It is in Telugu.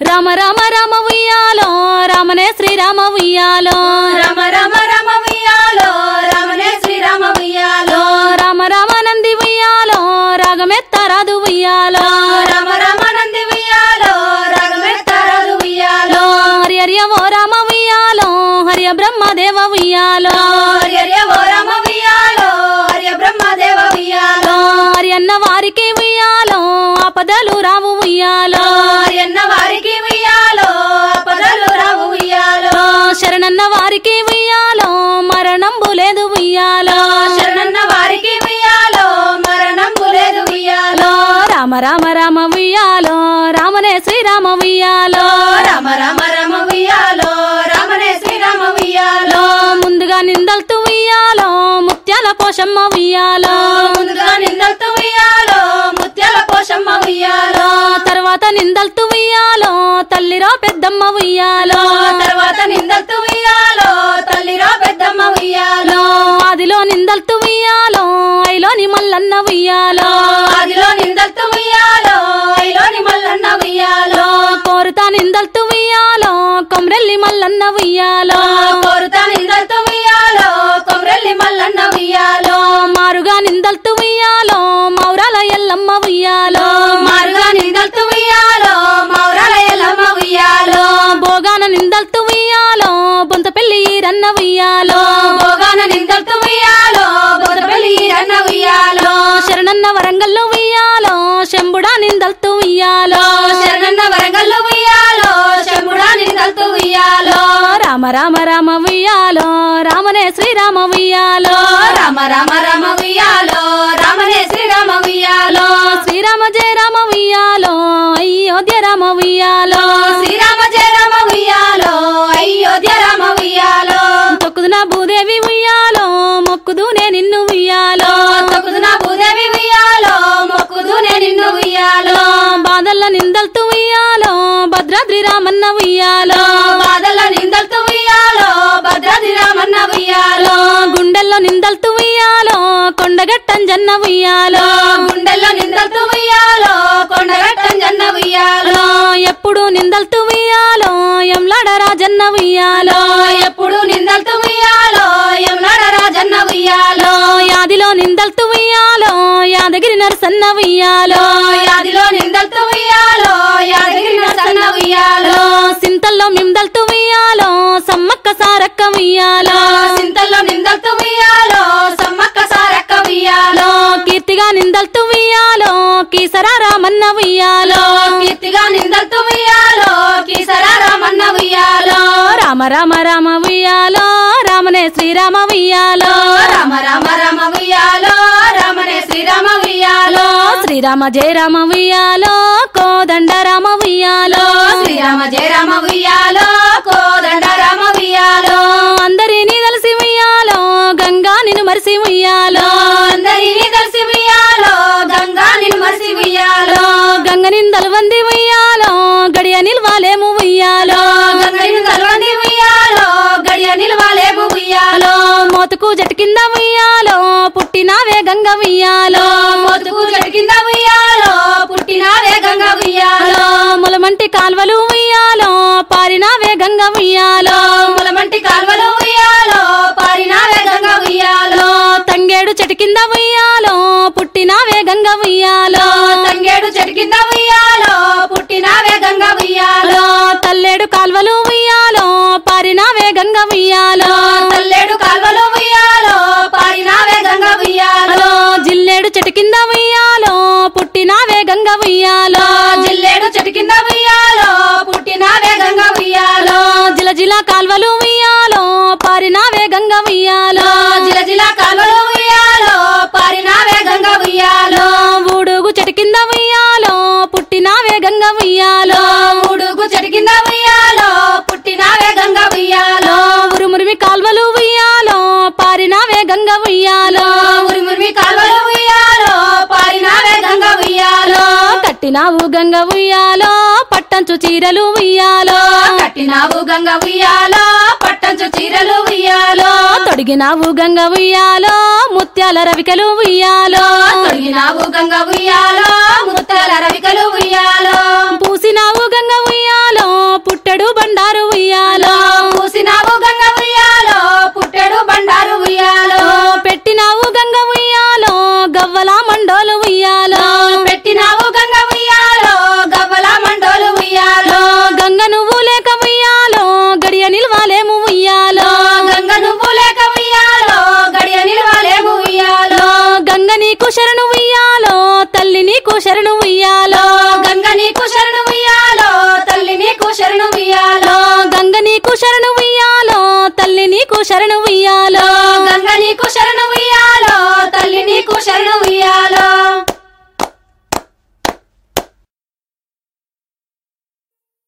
రామ రామ రామ ఉయ్యాలో రామనే శ్రీరామ ఉయ్యాలో. రమ రమ రమ ఉయ్యాలో రమణే శ్రీరామ ఉయ్యాలో. రామ రామ నంది ఉయ్యాలో రాగమెత్తరాదు ఉయ్యాలో. రమ రమ నంది ఉయ్యాలో రగమెత్తరదు ఉయ్యాలో. హరి హరియ ఓ రామ ఉయ్యాలో హరియ బ్రహ్మదేవ ఉయ్యాలో. హర్య ఓ వారికి ఉయ్యాలో మరణంబు లేదు ఉయ్యాలో శరణన్న వారికి ఉయ్యాలో మరణం లేదు ఉయ్యాలో రామ రామ రామ ఉయ్యాలో రామనే శ్రీరామ ఉయ్యాలో రామ రామ రమ ఉయ్యాలో రామనే శ్రీరామ ఉయ్యాలో ముందుగా నిందల్తూ ఉయ్యాలో ముత్యాల పోషమ్మ ఉయ్యాలో ముందుగా నిందలతో ఉయ్యాలో ముత్యాల పోషమ్మ ఉయ్యాలో తర్వాత నిందల్తూ ఉయ్యాలో తల్లిరో పెద్దమ్మ ఉయ్యాలో కోరుతా నిందల్తూ ఉయ్యాలో కొమ్రెల్లి మల్లన్న ఉయ్యాలో. కోరుతా నిందలతో ఉయ్యాలో కొమరెల్లి మల్లన్న ఉయ్యాలో. మారుగా నిందల్తూ ఉయ్యాలో మౌరాల ఎల్లమ్మ ఉయ్యాలో. మారుగా నిందలతో ఉయ్యాలో మౌరాల ఎల్లమ్మ ఉయ్యాలో. భోగాన నిందల్తూ ఉయ్యాలో బొంత పెళ్ళి రన్న ఉయ్యాలో భోగాన నిందలతో ఉయ్యాలో బొదపల్లి రన్న ఉయ్యాలో. శరణన్న వరంగల్లో ఉయ్యాలో శంభుడా నిందల్తూ ఉయ్యాలో. రామ రామ ఉయ్యాలో రామనే శ్రీరామ ఉయ్యాలో. రామ రామ రామ ఉయ్యాలో రామనే శ్రీరామ ఉయ్యాలో. శ్రీరామ జయ రామ ఉయ్యాలో అయోధ్య రామ ఉయ్యాలో. శ్రీరామ జయ రామ ఉయ్యాలో అయోధ్య రామ ఉయ్యాలో. తొక్కుదున భూదేవి ఉయ్యాలో మొక్కుదునే నిన్ను ఉయ్యాలో. తొక్కుదున భూదేవి ఉయ్యాలో మొక్కుదునే నిన్ను ఉయ్యాలో. బాధల్ల నిందల్తూ ఉయ్యాలో భద్రాద్రి రామన్న ఉయ్యాలో. బాధల నిందలతో ఉయ్యాలో భద్రాద్రి రామన్న ఉయ్యాలో గుండెల్లో నిందల్తూ ఉయ్యాలో కొండగట్టంజన్న ఉయ్యాలో. గుండెల్లో నిందలతో ఉయ్యాలో కొండగట్టం జన్న ఉయ్యాలో. ఎప్పుడు నిందల్తూ ఉయ్యాలో ఎంలాడ రాజన్న ఉయ్యాలో. ఎప్పుడు నిందలతో ఉయ్యాలో యమునాడ రాజన్న ఉయ్యాలో. యాదిలో నిందల్తూ ఉయ్యాలో యాదగిరి నరసన్న ఉయ్యాలో. యాదిలో నిందలతో ఉయ్యాలో యాదగిరి నరసన్న ఉయ్యాలో. సింతల్లో మిందల్తూ సమ్మక్క సారక్క ఉయ్యాలో సింతల్లో నిందలతో ఉయ్యాలో సమ్మక్క సారక్క ఉయ్యాలో కీర్తిగా నిందల్తూ ఉయ్యాలో కీసరా రామన్న ఉయ్యాలో కీర్తిగా నిందలతో ఉయ్యాలో కీసరా రామన్న ఉయ్యాలో రామ రామ రామ ఉయ్యాలో రామనే శ్రీరామ ఉయ్యాలో రామ రామ రామ ఉయ్యాలో రామనే శ్రీరామ ఉయ్యాలో శ్రీరామ జయ రామ ఉయ్యాలో కోదండ మరిసి ఉయ్యాలో అందరినీ కలిసి ఉయ్యాలో గంగా నిన్ను మరిసి ఉయ్యాలో గంగ నిందలు వంది ఉయ్యాలో గడియ నిల్వాలేము ఉయ్యాలో. గంగ కలవండి ఉయ్యాలో గడియ నిలవాలేము ఉయ్యాలో. మోతుకు జటు కింద ఉయ్యాలో పుట్టినావే గంగ ఉయ్యాలో. మోతుకు చెట్టు కింద ఉయ్యాలో పుట్టినావే గంగ ఉయ్యాలో. ములమంటి కాల్వలు ఉయ్యాలో పారినావే గంగ ఉయ్యాలో. చెట్టు కింద ఉయ్యాలో పుట్టినావే గంగ ఉయ్యాలో. తంగేడు చెట్టు కింద ఉయ్యాలో పుట్టినావే గంగ ఉయ్యాలో. తల్లేడు కాల్వలు ఉయ్యాలో పారినావే గంగ ఉయ్యాలో. తల్లేడు కాల్వలు ఉయ్యాలో పారినావే గంగ ఉయ్యాలో. జిల్లేడు చెట్టు కింద ఉయ్యాలో పుట్టినావే గంగ ఉయ్యాలో. జిల్లేడు చెట్టు కింద ఉయ్యాలో పుట్టినావే గంగ ఉయ్యాలో. జిల జిల కాల్వలు ఉయ్యాలో పారినావే గంగ ఉయ్యాలో. జిల జిల ఉయ్యాలో ఉడుగు చెట్టు కింద ఉయ్యాలో పుట్టినావే గంగ ఉయ్యాలో ఉరుమురిమి కాల్వలు ఉయ్యాలో పారినావే గంగ ఉయ్యాలో ఉరిమురిమి కాల్వలు ఉయ్యాలో పారినావే గంగ ఉయ్యాలో కట్టినావు గంగ ఉయ్యాలో పట్టంచు చీరలు ఉయ్యాలో. కట్టినావు గంగ ఉయ్యాలో పట్టంచు చీరలు ఉయ్యాలో. తొడిగినావు గంగ ఉయ్యాలో ముత్యాల రవికలు ఉయ్యాలో. తొడిగినావు గంగ ఉయ్యాలో ముత్యాల రవికలు ఉయ్యాలో. పూసినావు గంగ ఉయ్యాలో పుట్టడు బండారు ఉయ్యాలో. నీకు శరణు ఉయ్యాలో తల్లి నీకు శరణు ఉయ్యాలో. గంగ నీకు శరణు ఉయ్యాలో తల్లి నీకు శరణు ఉయ్యాలో. గంగ నీకు శరణు ఉయ్యాలో తల్లి నీకు శరణు ఉయ్యాలో. గంగ నీకు శరణు ఉయ్యాలో